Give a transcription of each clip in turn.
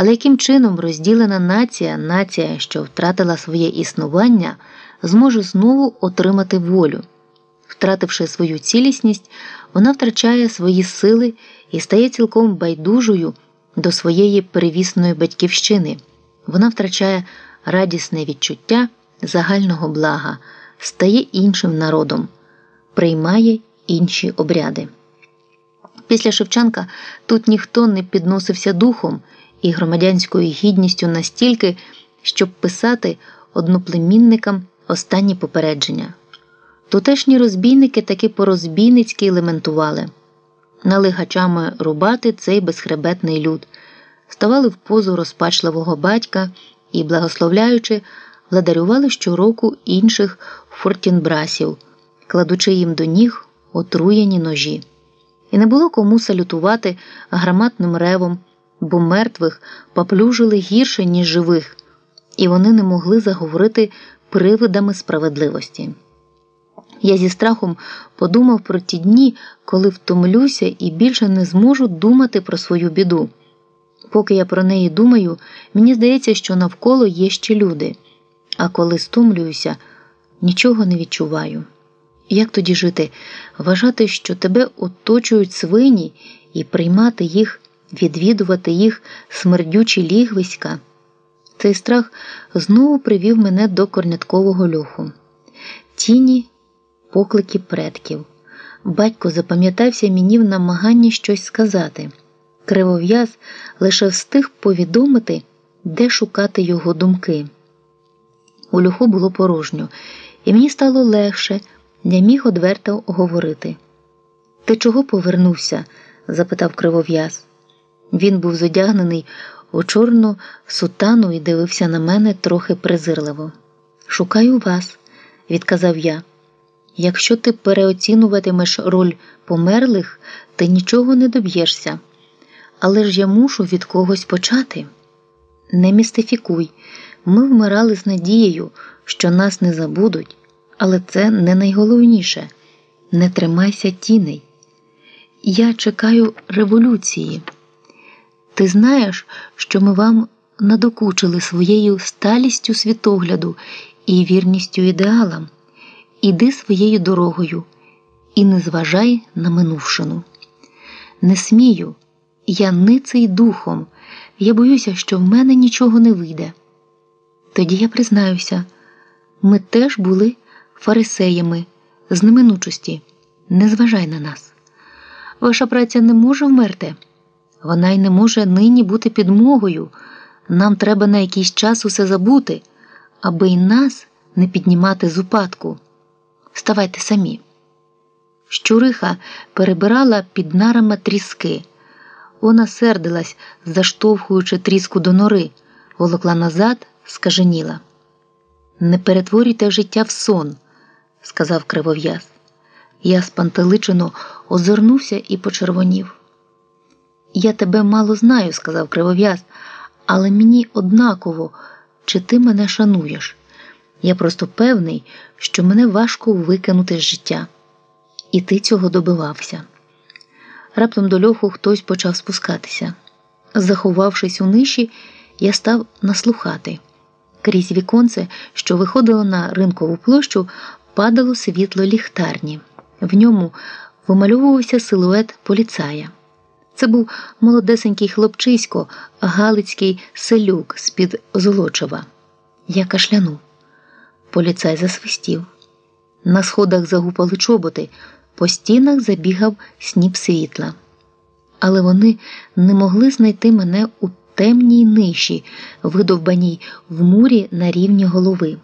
Але яким чином розділена нація, нація, що втратила своє існування, зможе знову отримати волю? Втративши свою цілісність, вона втрачає свої сили і стає цілком байдужою до своєї перевісної батьківщини. Вона втрачає радісне відчуття загального блага, стає іншим народом, приймає інші обряди. Після Шевченка тут ніхто не підносився духом і громадянською гідністю настільки, щоб писати одноплемінникам останні попередження. Тутешні розбійники таки по-розбійницьки елементували, налигачами рубати цей безхребетний люд, ставали в позу розпачливого батька і, благословляючи, владарювали щороку інших фортінбрасів, кладучи їм до ніг отруєні ножі. І не було кому салютувати громадним ревом, бо мертвих поплюжили гірше, ніж живих, і вони не могли заговорити привидами справедливості. Я зі страхом подумав про ті дні, коли втомлюся і більше не зможу думати про свою біду. Поки я про неї думаю, мені здається, що навколо є ще люди, а коли стомлююся, нічого не відчуваю. Як тоді жити, вважати, що тебе оточують свині і приймати їх, відвідувати їх смердючі лігвиська? Цей страх знову привів мене до корняткового льоху. Тіні, поклики предків. Батько запам'ятався мені в намаганні щось сказати. Кривов'яз лише встиг повідомити, де шукати його думки. У льоху було порожньо, і мені стало легше не міг одверто говорити. Ти чого повернувся? запитав кривов'яз. Він був зодягнений у чорну сутану і дивився на мене трохи презирливо. Шукаю вас, відказав я. Якщо ти переоцінюватимеш роль померлих, ти нічого не доб'єшся. Але ж я мушу від когось почати. Не містифікуй, ми вмирали з надією, що нас не забудуть. Але це не найголовніше не тримайся тіней. Я чекаю революції. Ти знаєш, що ми вам надокучили своєю сталістю світогляду і вірністю ідеалам. Іди своєю дорогою і не зважай на минувшину. Не смію, я ниций духом, я боюся, що в мене нічого не вийде. Тоді я признаюся, ми теж були фарисеями з неминучості, не зважай на нас. Ваша праця не може вмерти, вона й не може нині бути підмогою. Нам треба на якийсь час усе забути, аби й нас не піднімати з упадку. Ставайте самі. Щуриха перебирала під нарами тріски. Вона сердилась, заштовхуючи тріску до нори, волокла назад, скаженіла. Не перетворюйте життя в сон сказав кривов'яз. Я спантеличено озирнувся і почервонів. Я тебе мало знаю, сказав кривов'яз, але мені однаково, чи ти мене шануєш. Я просто певний, що мене важко викинути з життя. І ти цього добивався. Раптом до льоху хтось почав спускатися. Заховавшись у ниші, я став наслухати. Крізь віконце, що виходило на ринкову площу, падало світло ліхтарні. В ньому вимальовувався силует поліцая. Це був молодесенький хлопчисько, галицький селюк з-під Золочева. Я кашлянув. Поліцай засвистів. На сходах загупали чоботи, по стінах забігав сніп світла. Але вони не могли знайти мене у темній ниші, видовбаній в мурі на рівні голови.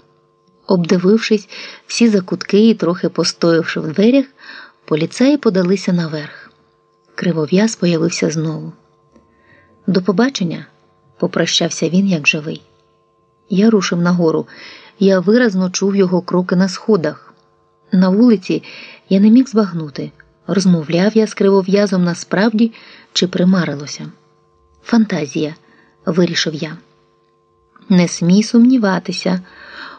Обдивившись всі закутки і трохи постоявши в дверях, поліцаї подалися наверх. Кривов'яз появився знову. До побачення, попрощався він, як живий. Я рушив нагору, я виразно чув його кроки на сходах. На вулиці я не міг збагнути, розмовляв я з кривов'язом насправді чи примарилося. Фантазія, вирішив я. Не смій сумніватися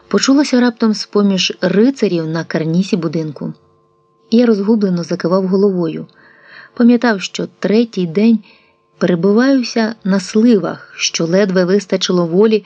почулося раптом з поміж рицарів на карнісі будинку. Я розгублено закивав головою, пам'ятав, що третій день Перебуваюся на сливах, що ледве вистачило волі